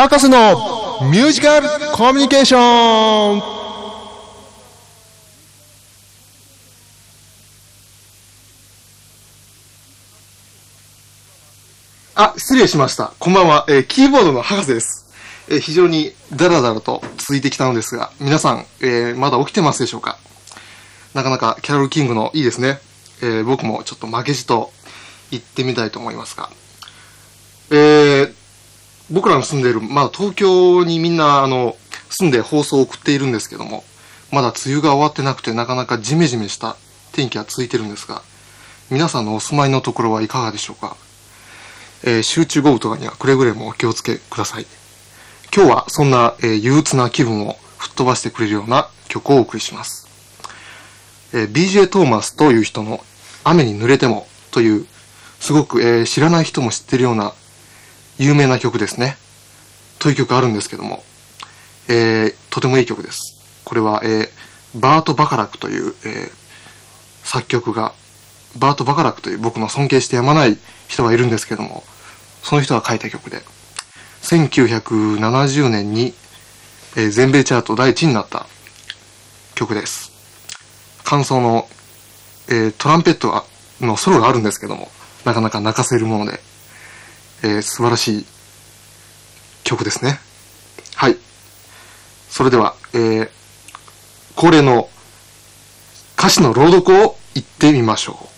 博士のミュージカルコミュニケーションあ、失礼しました。こんばんは。えーキーボードの博士です。えー非常にダラダラと続いてきたのですが、皆さん、えーまだ起きてますでしょうか？なかなかキャロル・キングのいいですね。えー僕もちょっと負けじと言ってみたいと思いますが。僕らの住んでいる、まだ東京にみんな、あの、住んで放送を送っているんですけども、まだ梅雨が終わってなくて、なかなかジメジメした天気が続いてるんですが、皆さんのお住まいのところはいかがでしょうか？えー集中豪雨とかにはくれぐれもお気をつけください。今日はそんな、えー憂鬱な気分を吹っ飛ばしてくれるような曲をお送りします。えー BJ トーマスという人の雨に濡れてもという、すごく、えー知らない人も知ってるような有名な曲ですね。という曲あるんですけども、えーとてもいい曲です。これは、えーバート・バカラクという、えー作曲がバート・バカラクという僕の尊敬してやまない人がいるんですけども、その人が書いた曲で、1970年に、えー全米チャート第1位になった曲です。感想の、えートランペットのソロがあるんですけども、なかなか泣かせるもので、えー素晴らしい曲ですね。はい。それでは、えー恒例の歌詞の朗読を言ってみましょう。